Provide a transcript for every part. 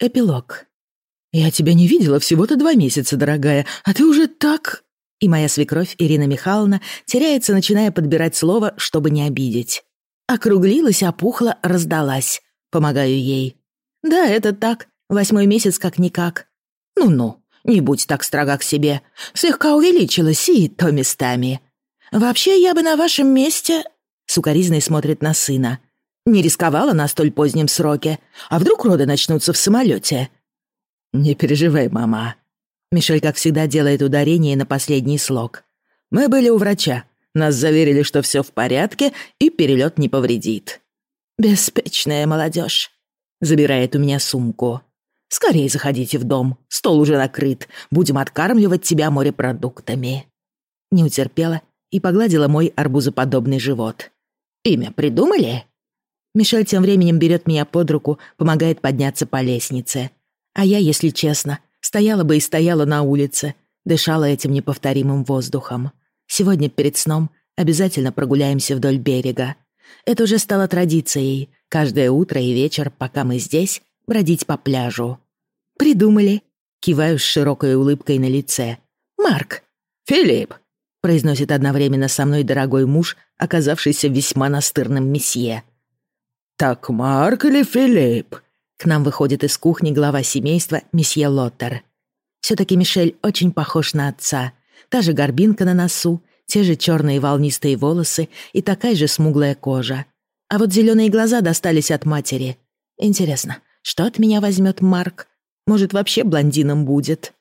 Эпилог. «Я тебя не видела всего-то два месяца, дорогая, а ты уже так...» И моя свекровь Ирина Михайловна теряется, начиная подбирать слово, чтобы не обидеть. Округлилась, опухла, раздалась. Помогаю ей. «Да, это так. Восьмой месяц как-никак. Ну-ну, не будь так строга к себе. Слегка увеличилась и то местами. Вообще, я бы на вашем месте...» Сукаризной смотрит на сына. Не рисковала на столь позднем сроке. А вдруг роды начнутся в самолете? «Не переживай, мама». Мишель, как всегда, делает ударение на последний слог. «Мы были у врача. Нас заверили, что все в порядке и перелет не повредит». «Беспечная молодежь. Забирает у меня сумку. «Скорее заходите в дом. Стол уже накрыт. Будем откармливать тебя морепродуктами». Не утерпела и погладила мой арбузоподобный живот. «Имя придумали?» Мишель тем временем берет меня под руку, помогает подняться по лестнице. А я, если честно, стояла бы и стояла на улице, дышала этим неповторимым воздухом. Сегодня перед сном обязательно прогуляемся вдоль берега. Это уже стало традицией, каждое утро и вечер, пока мы здесь, бродить по пляжу. «Придумали», — киваю с широкой улыбкой на лице. «Марк». «Филипп», — произносит одновременно со мной дорогой муж, оказавшийся весьма настырным месье. «Так Марк или Филипп?» К нам выходит из кухни глава семейства, месье Лоттер. Все-таки Мишель очень похож на отца. Та же горбинка на носу, те же черные волнистые волосы и такая же смуглая кожа. А вот зеленые глаза достались от матери. Интересно, что от меня возьмет Марк? Может, вообще блондином будет?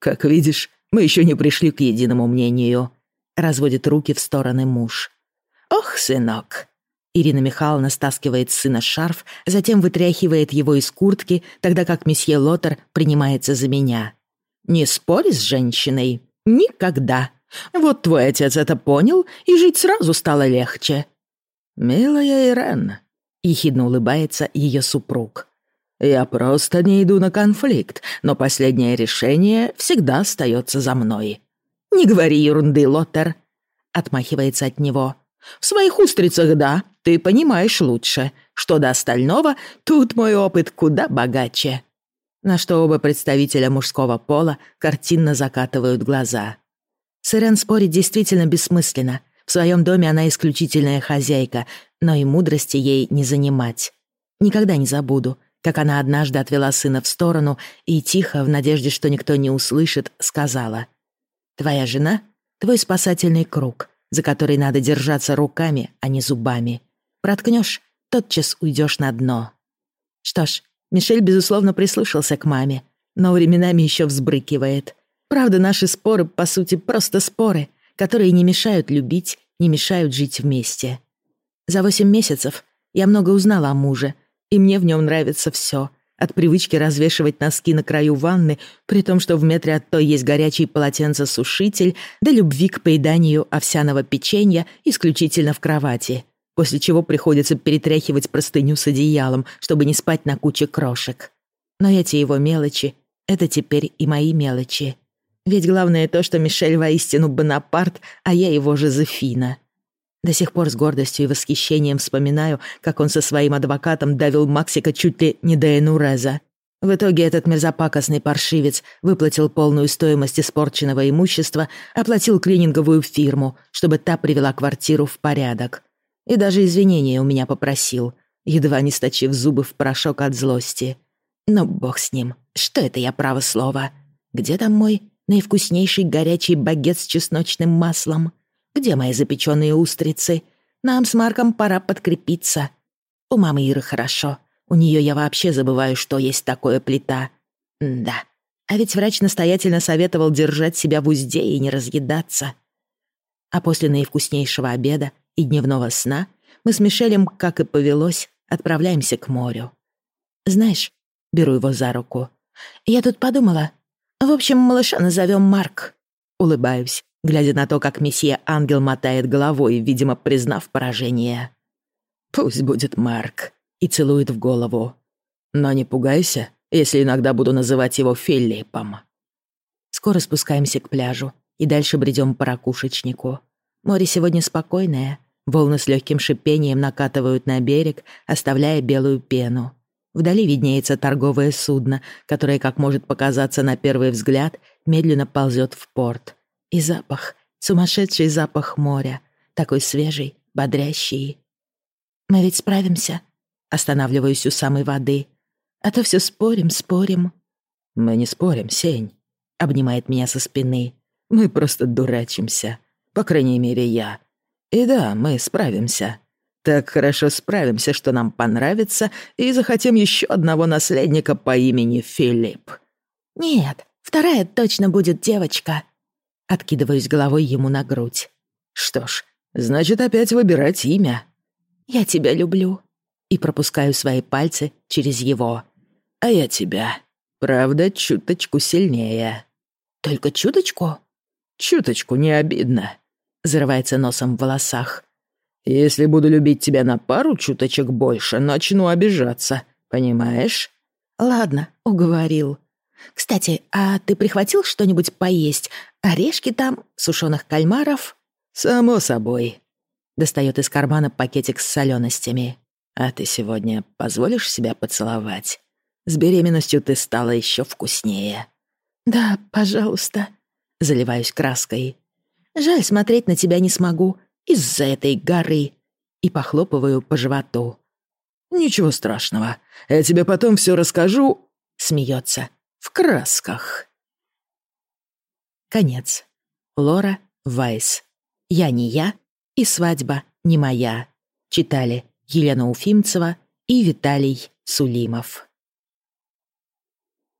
Как видишь, мы еще не пришли к единому мнению. Разводит руки в стороны муж. Ох, сынок, Ирина Михайловна стаскивает с сына шарф, затем вытряхивает его из куртки, тогда как месье Лотер принимается за меня. «Не спорь с женщиной. Никогда. Вот твой отец это понял, и жить сразу стало легче». «Милая Ирен», — ехидно улыбается ее супруг. «Я просто не иду на конфликт, но последнее решение всегда остается за мной». «Не говори ерунды, Лотер», — отмахивается от него. В своих устрицах, да, ты понимаешь лучше. Что до остального, тут мой опыт куда богаче». На что оба представителя мужского пола картинно закатывают глаза. С Ирен спорить действительно бессмысленно. В своем доме она исключительная хозяйка, но и мудрости ей не занимать. Никогда не забуду, как она однажды отвела сына в сторону и тихо, в надежде, что никто не услышит, сказала. «Твоя жена — твой спасательный круг за который надо держаться руками, а не зубами. Проткнешь, тотчас уйдешь на дно. Что ж, Мишель, безусловно, прислушался к маме, но временами еще взбрыкивает. Правда, наши споры, по сути, просто споры, которые не мешают любить, не мешают жить вместе. За восемь месяцев я много узнала о муже, и мне в нем нравится все, от привычки развешивать носки на краю ванны, при том, что в метре от той есть горячий полотенцесушитель, до любви к поеданию овсяного печенья исключительно в кровати, после чего приходится перетряхивать простыню с одеялом, чтобы не спать на куче крошек. Но эти его мелочи — это теперь и мои мелочи. Ведь главное то, что Мишель воистину Бонапарт, а я его Жозефина — до сих пор с гордостью и восхищением вспоминаю, как он со своим адвокатом давил Максика чуть ли не до Энуреза. В итоге этот мерзопакостный паршивец выплатил полную стоимость испорченного имущества, оплатил клининговую фирму, чтобы та привела квартиру в порядок. И даже извинения у меня попросил, едва не сточив зубы в порошок от злости. Но бог с ним, что это я право слово? Где там мой наивкуснейший горячий багет с чесночным маслом? Где мои запеченные устрицы? Нам с Марком пора подкрепиться. У мамы Иры хорошо. У нее я вообще забываю, что есть такое плита. да. А ведь врач настоятельно советовал держать себя в узде и не разъедаться. А после наивкуснейшего обеда и дневного сна мы с Мишелем, как и повелось, отправляемся к морю. Знаешь, беру его за руку. Я тут подумала. В общем, малыша назовем Марк. Улыбаюсь глядя на то, как месье Ангел мотает головой, видимо, признав поражение. «Пусть будет Марк», и целует в голову. «Но не пугайся, если иногда буду называть его Филиппом». Скоро спускаемся к пляжу и дальше бредем по ракушечнику. Море сегодня спокойное, волны с легким шипением накатывают на берег, оставляя белую пену. Вдали виднеется торговое судно, которое, как может показаться на первый взгляд, медленно ползет в порт. И запах, сумасшедший запах моря, такой свежий, бодрящий. «Мы ведь справимся?» Останавливаюсь у самой воды. «А то все спорим, спорим». «Мы не спорим, Сень», — обнимает меня со спины. «Мы просто дурачимся. По крайней мере, я. И да, мы справимся. Так хорошо справимся, что нам понравится, и захотим еще одного наследника по имени Филипп». «Нет, вторая точно будет девочка». Откидываюсь головой ему на грудь. «Что ж, значит, опять выбирать имя». «Я тебя люблю». И пропускаю свои пальцы через его. «А я тебя. Правда, чуточку сильнее». «Только чуточку?» «Чуточку не обидно», — зарывается носом в волосах. Если буду любить тебя на пару чуточек больше, начну обижаться, понимаешь? Ладно, уговорил. Кстати, а ты прихватил что-нибудь поесть? Орешки там, сушеных кальмаров? Само собой. Достает из кармана пакетик с соленостями. А ты сегодня позволишь себя поцеловать? С беременностью ты стала еще вкуснее. Да, пожалуйста. Заливаюсь краской. Жаль, смотреть на тебя не смогу из-за этой горы и похлопываю по животу. «Ничего страшного. Я тебе потом все расскажу», — смеется, — «в красках». Конец. Лора Вайс. «Я не я» и «Свадьба не моя». Читали Елена Уфимцева и Виталий Сулимов.